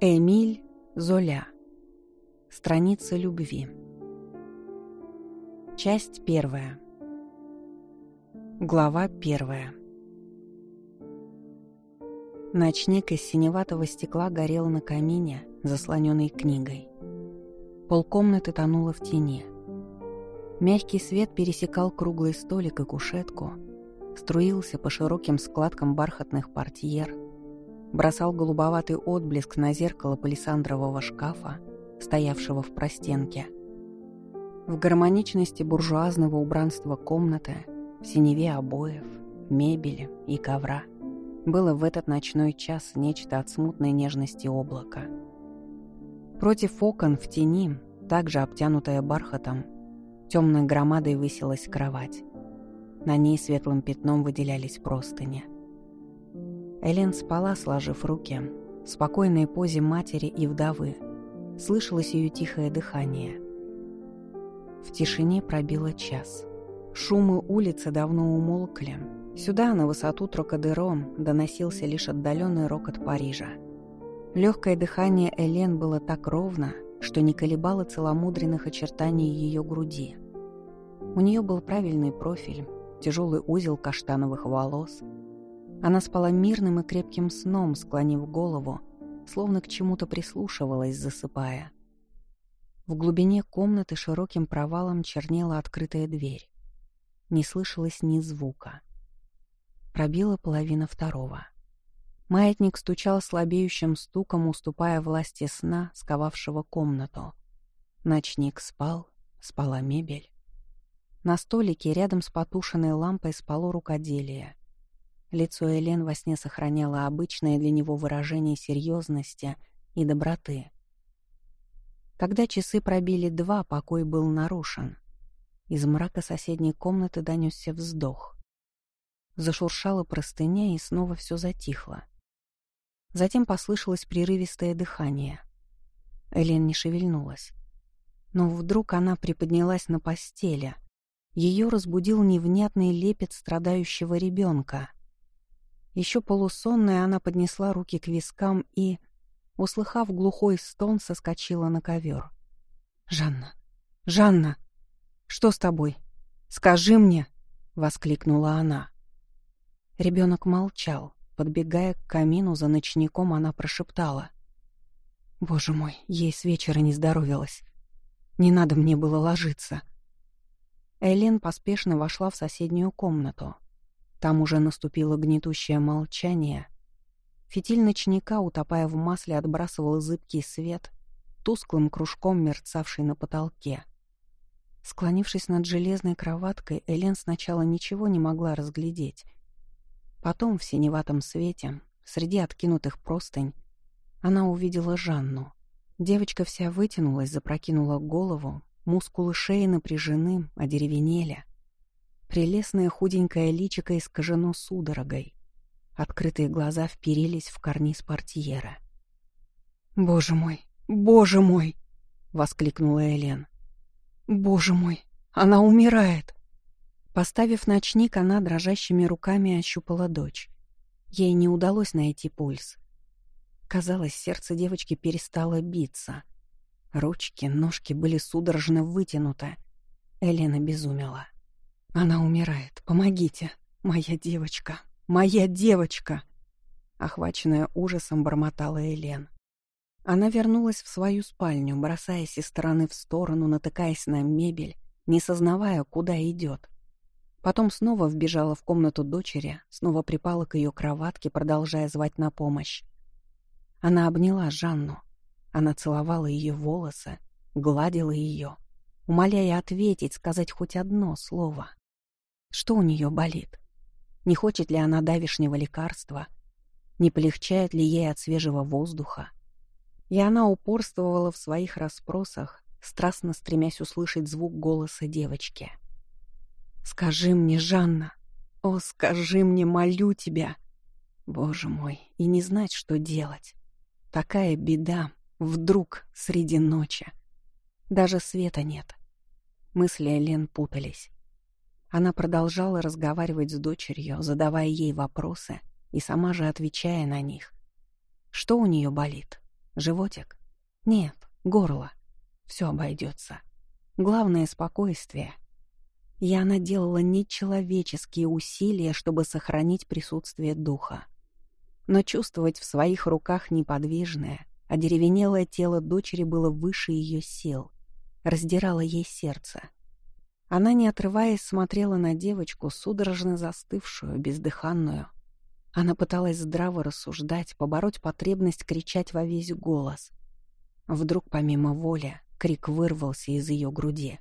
Эмиль Золя. Страница любви. Часть первая. Глава первая. Ночник из синеватого стекла горел на камине, заслоненный книгой. Полкомнаты тонуло в тени. Мягкий свет пересекал круглый столик и кушетку, струился по широким складкам бархатных портьер, бросал голубоватый отблеск на зеркало палисандрового шкафа, стоявшего в простенке. В гармоничности буржуазного убранства комнаты, в синеве обоев, мебели и ковра было в этот ночной час нечто от смутной нежности облака. Против окон в тени, также обтянутая бархатом, темной громадой высилась кровать. На ней светлым пятном выделялись простыни. Элен спала, сложив руки, в спокойной позе матери и вдовы. Слышалось ее тихое дыхание. В тишине пробило час. Шумы улицы давно умолкли. Сюда, на высоту Трокадеро, доносился лишь отдаленный рокот Парижа. Легкое дыхание Элен было так ровно, что не колебало целомудренных очертаний ее груди. У нее был правильный профиль, тяжелый узел каштановых волос. Она спала мирным и крепким сном, склонив голову, словно к чему-то прислушивалась, засыпая. В глубине комнаты широким провалом чернела открытая дверь. Не слышалось ни звука. Пробила половина второго. Маятник стучал слабеющим стуком, уступая власти сна, сковавшего комнату. Ночник спал, спала мебель. На столике рядом с потушенной лампой спало рукоделие. Лицо Элен во сне сохраняло обычное для него выражение серьезности и доброты. Когда часы пробили два, покой был нарушен. Из мрака соседней комнаты донесся вздох. Зашуршала простыня, и снова все затихло. Затем послышалось прерывистое дыхание. Элен не шевельнулась. Но вдруг она приподнялась на постели — ее разбудил невнятный лепет страдающего ребенка. Еще полусонная она поднесла руки к вискам и, услыхав глухой стон, соскочила на ковер. «Жанна! Жанна! Что с тобой? Скажи мне!» — воскликнула она. Ребенок молчал. Подбегая к камину за ночником, она прошептала. «Боже мой, ей с вечера не здоровилась. Не надо мне было ложиться. Элен поспешно вошла в соседнюю комнату. Там уже наступило гнетущее молчание. Фитиль ночника, утопая в масле, отбрасывал зыбкий свет, тусклым кружком мерцавший на потолке. Склонившись над железной кроваткой, Элен сначала ничего не могла разглядеть. Потом в синеватом свете, среди откинутых простынь, она увидела Жанну. Девочка вся вытянулась, запрокинула голову, Мускулы шеи напряжены, одеревенели. Прелестное худенькое личико искажено судорогой. Открытые глаза вперились в карниз портьера. «Боже мой! Боже мой!» — воскликнула Элен. «Боже мой! Она умирает!» Поставив ночник, она дрожащими руками ощупала дочь. Ей не удалось найти пульс. Казалось, сердце девочки перестало биться — Ручки, ножки были судорожно вытянуты. Элена безумела. «Она умирает. Помогите. Моя девочка. Моя девочка!» Охваченная ужасом, бормотала Элен. Она вернулась в свою спальню, бросаясь из стороны в сторону, натыкаясь на мебель, не сознавая, куда идет. Потом снова вбежала в комнату дочери, снова припала к ее кроватке, продолжая звать на помощь. Она обняла Жанну. Она целовала ее волосы, гладила ее, умоляя ответить, сказать хоть одно слово. Что у нее болит? Не хочет ли она давишнего лекарства? Не полегчает ли ей от свежего воздуха? И она упорствовала в своих расспросах, страстно стремясь услышать звук голоса девочки. «Скажи мне, Жанна! О, скажи мне, молю тебя!» Боже мой, и не знать, что делать. Такая беда, Вдруг среди ночи. Даже света нет. Мысли Элен путались. Она продолжала разговаривать с дочерью, задавая ей вопросы и сама же отвечая на них. Что у нее болит? Животик? Нет, горло. Все обойдется. Главное — спокойствие. И она делала нечеловеческие усилия, чтобы сохранить присутствие духа. Но чувствовать в своих руках неподвижное, одеревенелое тело дочери было выше ее сил, раздирало ей сердце. Она, не отрываясь, смотрела на девочку, судорожно застывшую, бездыханную. Она пыталась здраво рассуждать, побороть потребность кричать во весь голос. Вдруг, помимо воли, крик вырвался из ее груди.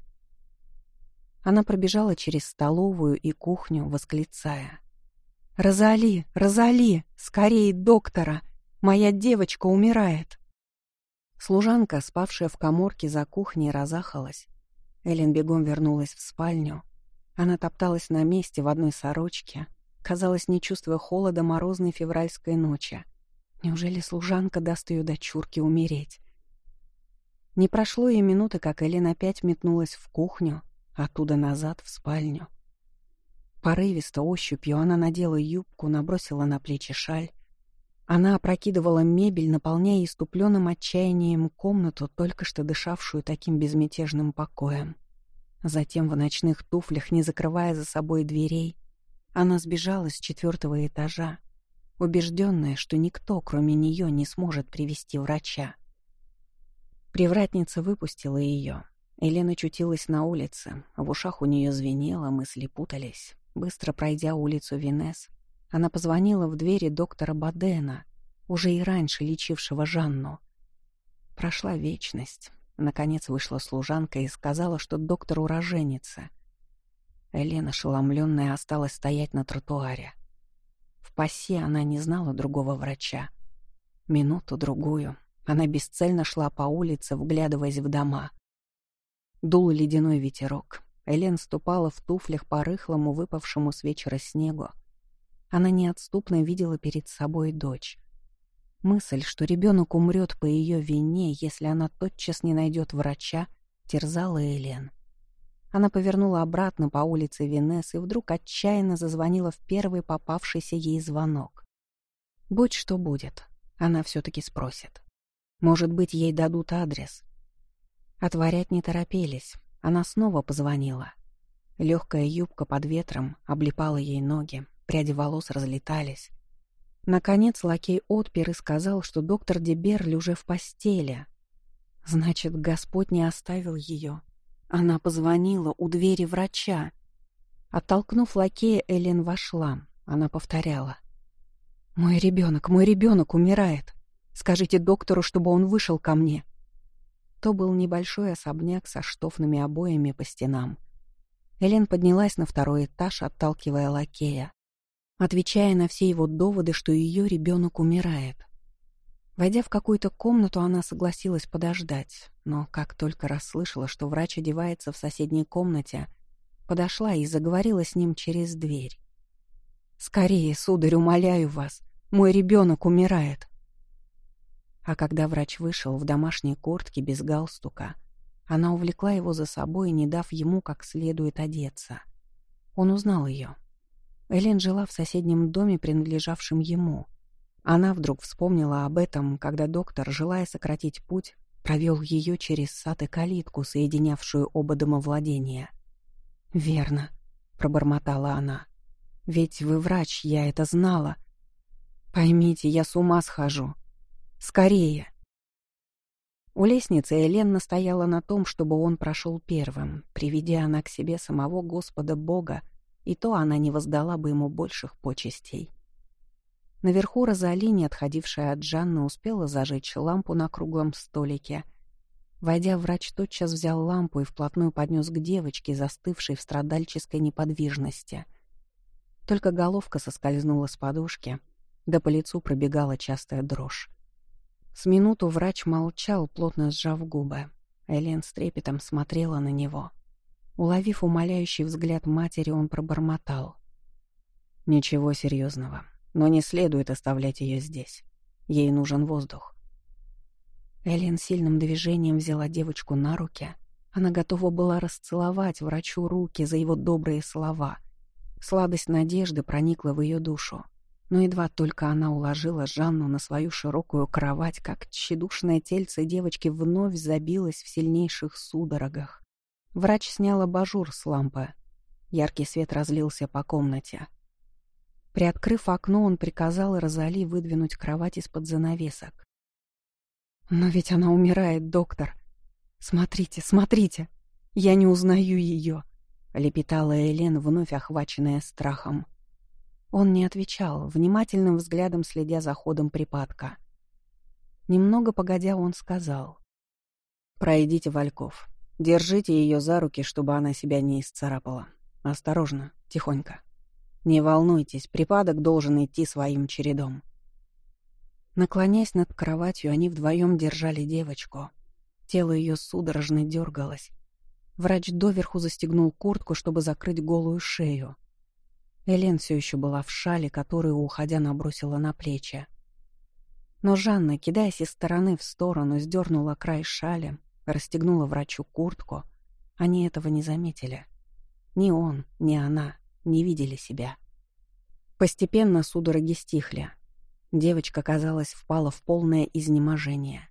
Она пробежала через столовую и кухню, восклицая. «Розали! Розали! Скорее доктора! Моя девочка умирает!» Служанка, спавшая в коморке за кухней, разахалась. Эллен бегом вернулась в спальню. Она топталась на месте в одной сорочке, казалось, не чувствуя холода морозной февральской ночи. Неужели служанка даст ее дочурке умереть? Не прошло и минуты, как Эллен опять метнулась в кухню, оттуда назад в спальню. Порывисто ощупью она надела юбку, набросила на плечи шаль. Она опрокидывала мебель, наполняя иступленным отчаянием комнату, только что дышавшую таким безмятежным покоем. Затем в ночных туфлях, не закрывая за собой дверей, она сбежала с четвертого этажа, убежденная, что никто, кроме нее, не сможет привести врача. Привратница выпустила ее. Елена чутилась на улице, в ушах у нее звенело, мысли путались. Быстро пройдя улицу Винес, она позвонила в двери доктора Бадена, уже и раньше лечившего Жанну. Прошла вечность. Наконец вышла служанка и сказала, что доктор уроженится. Елена, ошеломленная, осталась стоять на тротуаре. В пассе она не знала другого врача. Минуту-другую она бесцельно шла по улице, вглядываясь в дома. Дул ледяной ветерок. Элен ступала в туфлях по рыхлому, выпавшему с вечера снегу. Она неотступно видела перед собой дочь. Мысль, что ребенок умрет по ее вине, если она тотчас не найдет врача, терзала Элен. Она повернула обратно по улице Венес и вдруг отчаянно зазвонила в первый попавшийся ей звонок. Будь что будет, она все-таки спросит. Может быть, ей дадут адрес. Отворять не торопились. Она снова позвонила. Легкая юбка под ветром облепала ей ноги, пряди волос разлетались. Наконец лакей отпер и сказал, что доктор Деберль уже в постели. Значит, Господь не оставил ее. Она позвонила у двери врача. Оттолкнув лакея, Элен вошла. Она повторяла. «Мой ребенок, мой ребенок умирает. Скажите доктору, чтобы он вышел ко мне». То был небольшой особняк со штофными обоями по стенам. Элен поднялась на второй этаж, отталкивая лакея, отвечая на все его доводы, что ее ребенок умирает. Войдя в какую-то комнату, она согласилась подождать, но как только расслышала, что врач одевается в соседней комнате, подошла и заговорила с ним через дверь. «Скорее, сударь, умоляю вас, мой ребенок умирает!» А когда врач вышел в домашней куртке без галстука, она увлекла его за собой, не дав ему как следует одеться. Он узнал ее. Элен жила в соседнем доме, принадлежавшем ему. Она вдруг вспомнила об этом, когда доктор, желая сократить путь, провел ее через сад и калитку, соединявшую оба домовладения. «Верно», — пробормотала она. «Ведь вы врач, я это знала. Поймите, я с ума схожу. Скорее!» У лестницы Элен настояла на том, чтобы он прошел первым, приведя она к себе самого Господа Бога, и то она не воздала бы ему больших почестей. Наверху Розали, не отходившая от Жанны, успела зажечь лампу на круглом столике. Войдя, врач тотчас взял лампу и вплотную поднес к девочке, застывшей в страдальческой неподвижности. Только головка соскользнула с подушки, да по лицу пробегала частая дрожь. С минуту врач молчал, плотно сжав губы. Элен с трепетом смотрела на него. Уловив умоляющий взгляд матери, он пробормотал. «Ничего серьезного, но не следует оставлять ее здесь. Ей нужен воздух». Элен сильным движением взяла девочку на руки. Она готова была расцеловать врачу руки за его добрые слова. Сладость надежды проникла в ее душу. Но едва только она уложила Жанну на свою широкую кровать, как тщедушное тельце девочки вновь забилось в сильнейших судорогах. Врач снял абажур с лампы. Яркий свет разлился по комнате. Приоткрыв окно, он приказал Розали выдвинуть кровать из-под занавесок. «Но ведь она умирает, доктор. Смотрите, смотрите! Я не узнаю ее!» — лепетала Элен, вновь охваченная страхом. Он не отвечал, внимательным взглядом следя за ходом припадка. Немного погодя, он сказал. «Пройдите, Вальков. Держите ее за руки, чтобы она себя не исцарапала. Осторожно, тихонько. Не волнуйтесь, припадок должен идти своим чередом». Наклонясь над кроватью, они вдвоем держали девочку. Тело ее судорожно дергалось. Врач доверху застегнул куртку, чтобы закрыть голую шею. Элен все еще была в шале, которую, уходя, набросила на плечи. Но Жанна, кидаясь из стороны в сторону, сдернула край шали, расстегнула врачу куртку. Они этого не заметили. Ни он, ни она не видели себя. Постепенно судороги стихли. Девочка, казалось, впала в полное изнеможение.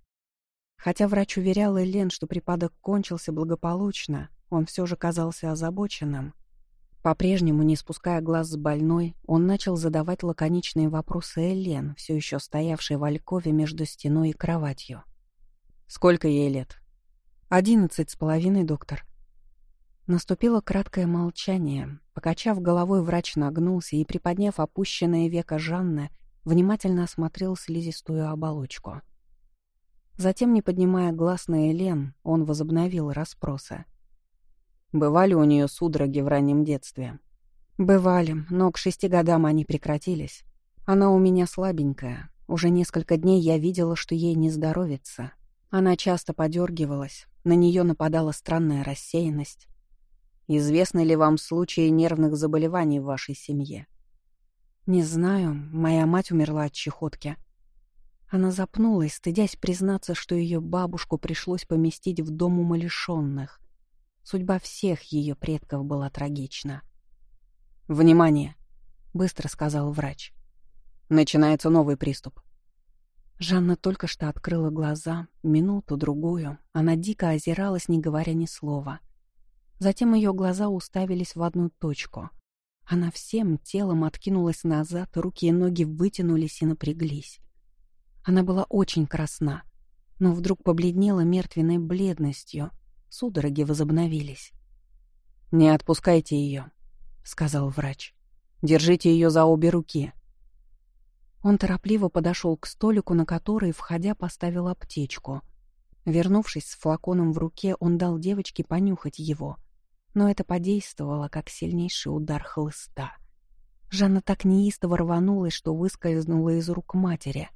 Хотя врач уверял Элен, что припадок кончился благополучно, он все же казался озабоченным — по-прежнему, не спуская глаз с больной, он начал задавать лаконичные вопросы Элен, все еще стоявшей в алькове между стеной и кроватью. «Сколько ей лет?» «Одиннадцать с половиной, доктор». Наступило краткое молчание. Покачав головой, врач нагнулся и, приподняв опущенное веко Жанны, внимательно осмотрел слизистую оболочку. Затем, не поднимая глаз на Элен, он возобновил расспросы. Бывали у нее судороги в раннем детстве? Бывали, но к шести годам они прекратились. Она у меня слабенькая. Уже несколько дней я видела, что ей не здоровится. Она часто подергивалась, на нее нападала странная рассеянность. Известны ли вам случаи нервных заболеваний в вашей семье? Не знаю, моя мать умерла от чехотки. Она запнулась, стыдясь признаться, что ее бабушку пришлось поместить в дом умалишенных. Судьба всех ее предков была трагична. «Внимание!» — быстро сказал врач. «Начинается новый приступ». Жанна только что открыла глаза, минуту-другую. Она дико озиралась, не говоря ни слова. Затем ее глаза уставились в одну точку. Она всем телом откинулась назад, руки и ноги вытянулись и напряглись. Она была очень красна, но вдруг побледнела мертвенной бледностью, Судороги возобновились. «Не отпускайте ее», — сказал врач. «Держите ее за обе руки». Он торопливо подошел к столику, на который, входя, поставил аптечку. Вернувшись с флаконом в руке, он дал девочке понюхать его. Но это подействовало, как сильнейший удар хлыста. Жанна так неистово рванулась, что выскользнула из рук матери.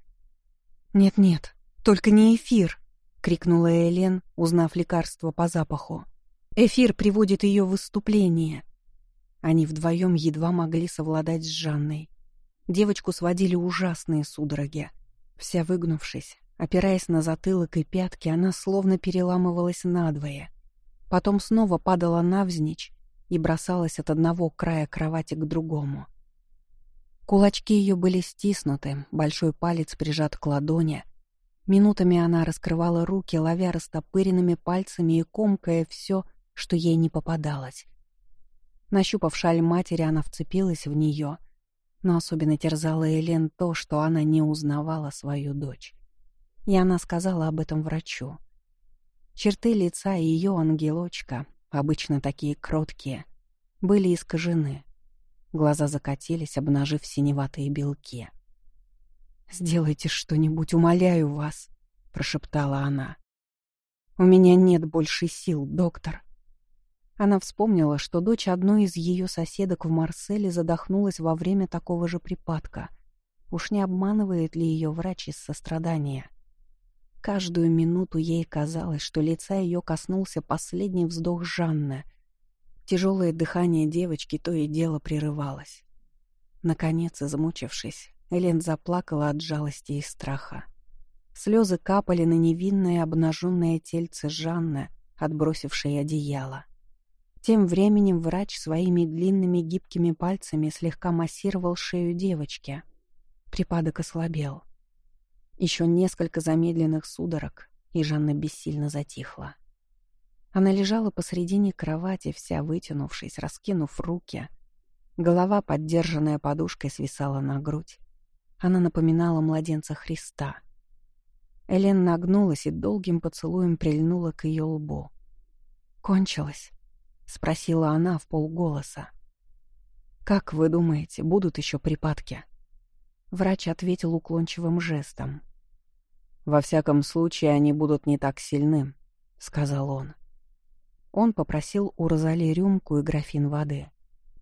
«Нет-нет, только не эфир!» — крикнула Элен, узнав лекарство по запаху. «Эфир приводит ее в выступление». Они вдвоем едва могли совладать с Жанной. Девочку сводили ужасные судороги. Вся выгнувшись, опираясь на затылок и пятки, она словно переламывалась надвое. Потом снова падала навзничь и бросалась от одного края кровати к другому. Кулачки ее были стиснуты, большой палец прижат к ладони, Минутами она раскрывала руки, ловя растопыренными пальцами и комкая все, что ей не попадалось. Нащупав шаль матери, она вцепилась в нее, но особенно терзала Элен то, что она не узнавала свою дочь. И она сказала об этом врачу. Черты лица ее ангелочка, обычно такие кроткие, были искажены. Глаза закатились, обнажив синеватые белки. «Сделайте что-нибудь, умоляю вас», — прошептала она. «У меня нет больше сил, доктор». Она вспомнила, что дочь одной из ее соседок в Марселе задохнулась во время такого же припадка. Уж не обманывает ли ее врач из сострадания? Каждую минуту ей казалось, что лица ее коснулся последний вздох Жанны. Тяжелое дыхание девочки то и дело прерывалось. Наконец, замучившись, Элен заплакала от жалости и страха. Слезы капали на невинное обнаженное тельце Жанны, отбросившей одеяло. Тем временем врач своими длинными гибкими пальцами слегка массировал шею девочки. Припадок ослабел. Еще несколько замедленных судорог, и Жанна бессильно затихла. Она лежала посредине кровати, вся вытянувшись, раскинув руки. Голова, поддержанная подушкой, свисала на грудь. Она напоминала младенца Христа. Элен нагнулась и долгим поцелуем прильнула к ее лбу. «Кончилось?» — спросила она в полголоса. «Как вы думаете, будут еще припадки?» Врач ответил уклончивым жестом. «Во всяком случае, они будут не так сильны», — сказал он. Он попросил у Розали рюмку и графин воды.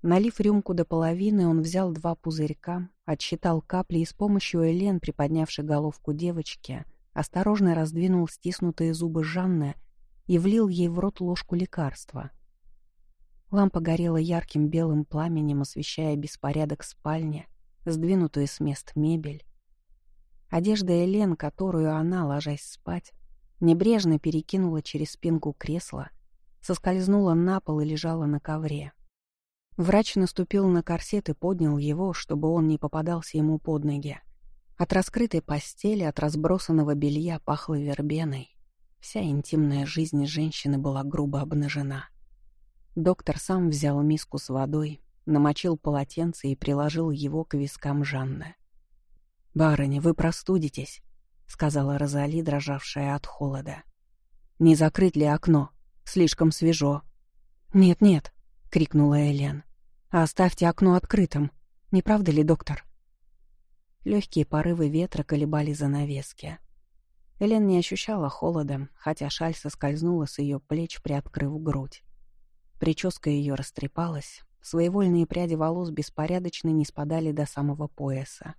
Налив рюмку до половины, он взял два пузырька, отсчитал капли и с помощью Элен, приподнявшей головку девочки, осторожно раздвинул стиснутые зубы Жанны и влил ей в рот ложку лекарства. Лампа горела ярким белым пламенем, освещая беспорядок спальни, сдвинутую с мест мебель. Одежда Элен, которую она, ложась спать, небрежно перекинула через спинку кресла, соскользнула на пол и лежала на ковре. Врач наступил на корсет и поднял его, чтобы он не попадался ему под ноги. От раскрытой постели, от разбросанного белья пахло вербеной. Вся интимная жизнь женщины была грубо обнажена. Доктор сам взял миску с водой, намочил полотенце и приложил его к вискам Жанны. «Барыня, вы простудитесь», — сказала Розали, дрожавшая от холода. «Не закрыть ли окно? Слишком свежо». «Нет-нет», — крикнула Элен. «Оставьте окно открытым. Не правда ли, доктор?» Легкие порывы ветра колебали занавески. Элен не ощущала холода, хотя шаль соскользнула с ее плеч, приоткрыв грудь. Прическа ее растрепалась, Своевольные пряди волос беспорядочно не спадали до самого пояса.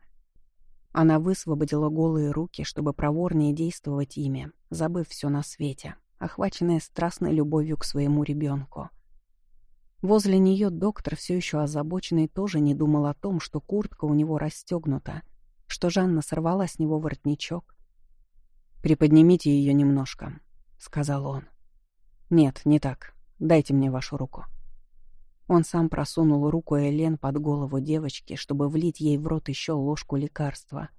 Она высвободила голые руки, чтобы проворнее действовать ими, забыв все на свете, охваченная страстной любовью к своему ребенку. Возле нее доктор, все еще озабоченный, тоже не думал о том, что куртка у него расстегнута, что Жанна сорвала с него воротничок. «Приподнимите ее немножко», — сказал он. «Нет, не так. Дайте мне вашу руку». Он сам просунул руку Элен под голову девочки, чтобы влить ей в рот еще ложку лекарства.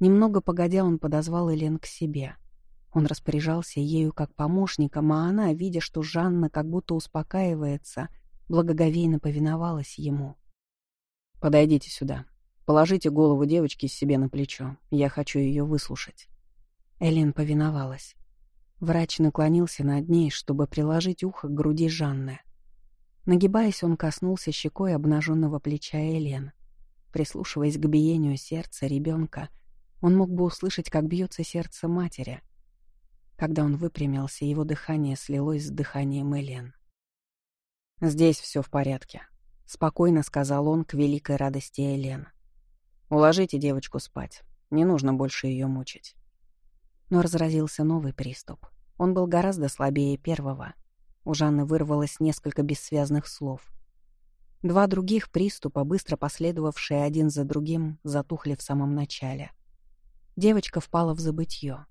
Немного погодя, он подозвал Элен к себе. Он распоряжался ею как помощником, а она, видя, что Жанна как будто успокаивается, благоговейно повиновалась ему. «Подойдите сюда. Положите голову девочки себе на плечо. Я хочу ее выслушать». Элен повиновалась. Врач наклонился над ней, чтобы приложить ухо к груди Жанны. Нагибаясь, он коснулся щекой обнаженного плеча Элен. Прислушиваясь к биению сердца ребенка, он мог бы услышать, как бьется сердце матери. Когда он выпрямился, его дыхание слилось с дыханием Элен. «Здесь все в порядке», — спокойно сказал он к великой радости Элен. «Уложите девочку спать. Не нужно больше ее мучить». Но разразился новый приступ. Он был гораздо слабее первого — у Жанны вырвалось несколько бессвязных слов. Два других приступа, быстро последовавшие один за другим, затухли в самом начале. Девочка впала в забытье.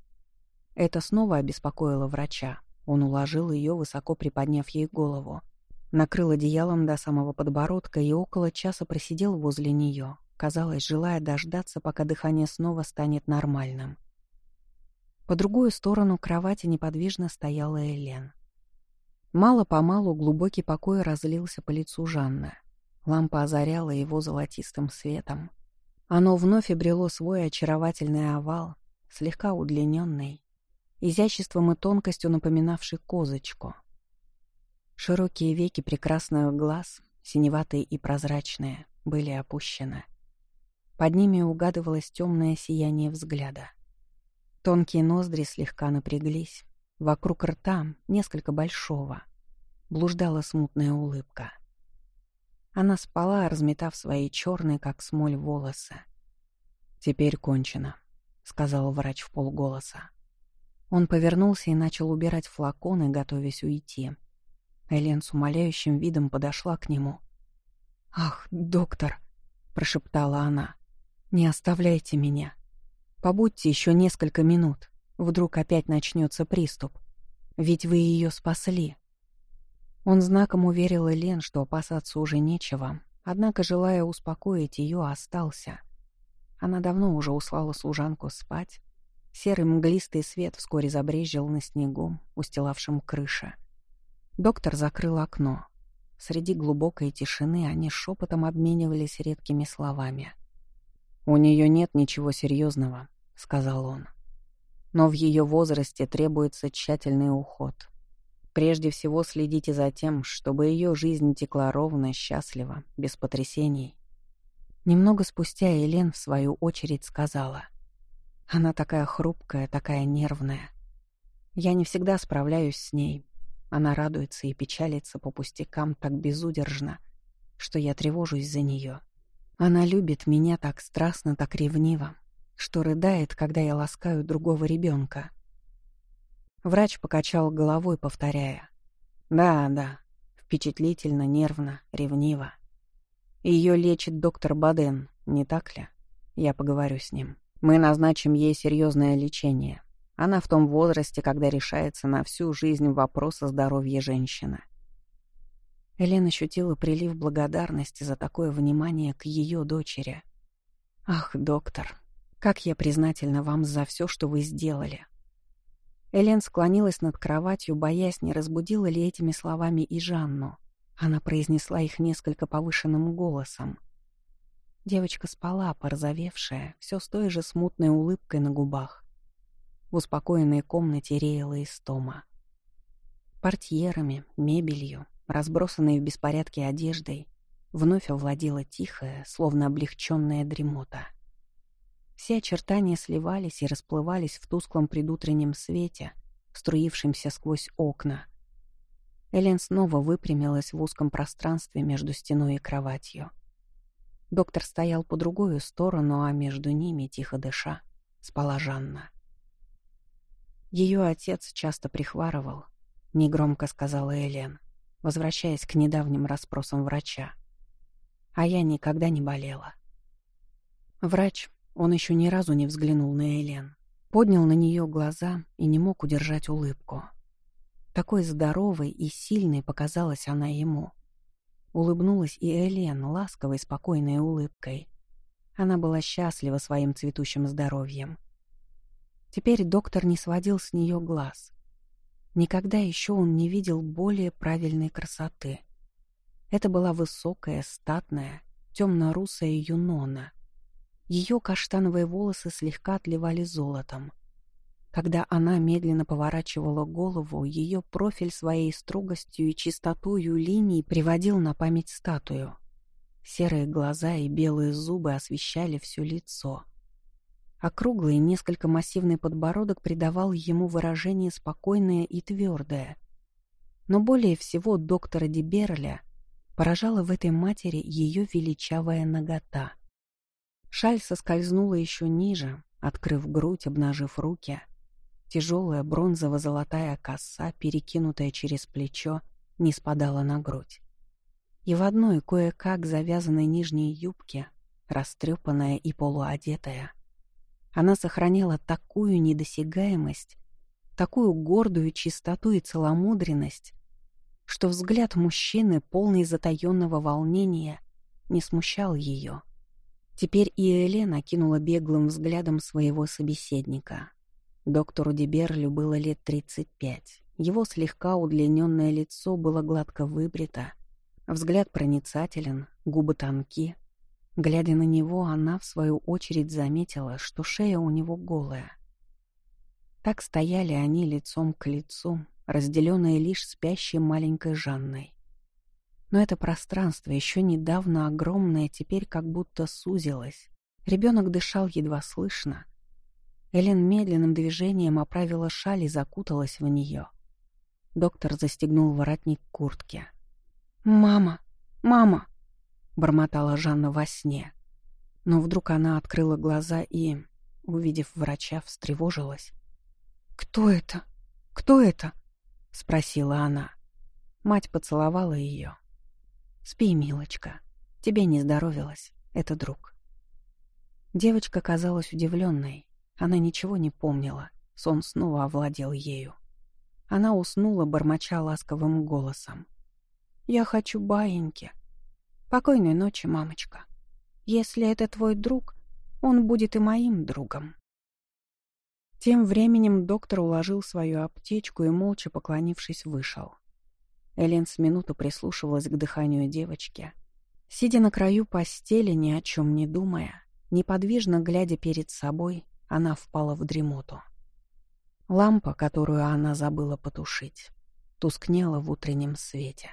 Это снова обеспокоило врача. Он уложил ее, высоко приподняв ей голову. Накрыл одеялом до самого подбородка и около часа просидел возле нее, казалось, желая дождаться, пока дыхание снова станет нормальным. По другую сторону кровати неподвижно стояла Элен. Мало-помалу глубокий покой разлился по лицу Жанны. Лампа озаряла его золотистым светом. Оно вновь обрело свой очаровательный овал, слегка удлиненный, изяществом и тонкостью напоминавший козочку. Широкие веки прекрасных глаз, синеватые и прозрачные, были опущены. Под ними угадывалось темное сияние взгляда. Тонкие ноздри слегка напряглись, Вокруг рта, несколько большого, блуждала смутная улыбка. Она спала, разметав свои черные, как смоль, волосы. «Теперь кончено», — сказал врач в полголоса. Он повернулся и начал убирать флаконы, готовясь уйти. Элен с умоляющим видом подошла к нему. «Ах, доктор!» — прошептала она. «Не оставляйте меня. Побудьте еще несколько минут. Вдруг опять начнется приступ. Ведь вы ее спасли. Он знаком уверил Элен, что опасаться уже нечего, однако, желая успокоить ее, остался. Она давно уже услала служанку спать. Серый мглистый свет вскоре забрезжил на снегу, устилавшем крыша. Доктор закрыл окно. Среди глубокой тишины они шепотом обменивались редкими словами. «У нее нет ничего серьезного», — сказал он. «Но в ее возрасте требуется тщательный уход. Прежде всего следите за тем, чтобы ее жизнь текла ровно, счастливо, без потрясений. Немного спустя Элен, в свою очередь, сказала. «Она такая хрупкая, такая нервная. Я не всегда справляюсь с ней. Она радуется и печалится по пустякам так безудержно, что я тревожусь за нее. Она любит меня так страстно, так ревниво, что рыдает, когда я ласкаю другого ребенка. Врач покачал головой, повторяя. «Да, да, впечатлительно, нервно, ревниво. Ее лечит доктор Баден, не так ли? Я поговорю с ним. Мы назначим ей серьезное лечение. Она в том возрасте, когда решается на всю жизнь вопрос о здоровье женщины. Элен ощутила прилив благодарности за такое внимание к ее дочери. «Ах, доктор, как я признательна вам за все, что вы сделали!» Элен склонилась над кроватью, боясь, не разбудила ли этими словами и Жанну. Она произнесла их несколько повышенным голосом. Девочка спала, порозовевшая, все с той же смутной улыбкой на губах. В успокоенной комнате реяла истома. Портьерами, мебелью, разбросанной в беспорядке одеждой, вновь овладела тихая, словно облегченная дремота. Все очертания сливались и расплывались в тусклом предутреннем свете, струившемся сквозь окна — Элен снова выпрямилась в узком пространстве между стеной и кроватью. Доктор стоял по другую сторону, а между ними, тихо дыша, спала Жанна. Ее отец часто прихварывал, негромко сказала Элен, возвращаясь к недавним расспросам врача. А я никогда не болела. Врач, он еще ни разу не взглянул на Элен, поднял на нее глаза и не мог удержать улыбку. Такой здоровой и сильной показалась она ему. Улыбнулась и Элен ласковой, спокойной улыбкой. Она была счастлива своим цветущим здоровьем. Теперь доктор не сводил с нее глаз. Никогда еще он не видел более правильной красоты. Это была высокая, статная, темно-русая юнона. Ее каштановые волосы слегка отливали золотом — когда она медленно поворачивала голову, ее профиль своей строгостью и чистотою линий приводил на память статую. Серые глаза и белые зубы освещали все лицо. Округлый, несколько массивный подбородок придавал ему выражение спокойное и твердое. Но более всего доктора Деберля поражала в этой матери ее величавая нагота. Шаль соскользнула еще ниже, открыв грудь, обнажив руки — Тяжелая бронзово-золотая коса, перекинутая через плечо, не спадала на грудь. И в одной кое-как завязанной нижней юбке, растрепанная и полуодетая, она сохраняла такую недосягаемость, такую гордую чистоту и целомудренность, что взгляд мужчины, полный затаенного волнения, не смущал ее. Теперь и Елена кинула беглым взглядом своего собеседника. Доктору Деберлю было лет 35. Его слегка удлиненное лицо было гладко выбрито, взгляд проницателен, губы тонки. Глядя на него, она, в свою очередь, заметила, что шея у него голая. Так стояли они лицом к лицу, разделенные лишь спящей маленькой Жанной. Но это пространство, еще недавно огромное, теперь как будто сузилось. Ребенок дышал едва слышно — Элен медленным движением оправила шаль и закуталась в нее. Доктор застегнул воротник куртки. «Мама! Мама!» — бормотала Жанна во сне. Но вдруг она открыла глаза и, увидев врача, встревожилась. «Кто это? Кто это?» — спросила она. Мать поцеловала ее. «Спи, милочка. Тебе не здоровилось. Это друг». Девочка казалась удивленной. Она ничего не помнила. Сон снова овладел ею. Она уснула, бормоча ласковым голосом. «Я хочу баиньки. Покойной ночи, мамочка. Если это твой друг, Он будет и моим другом. Тем временем доктор уложил свою аптечку и, молча поклонившись, вышел. Элен с минуту прислушивалась к дыханию девочки. Сидя на краю постели, ни о чем не думая, неподвижно глядя перед собой, она впала в дремоту. Лампа, которую она забыла потушить, тускнела в утреннем свете.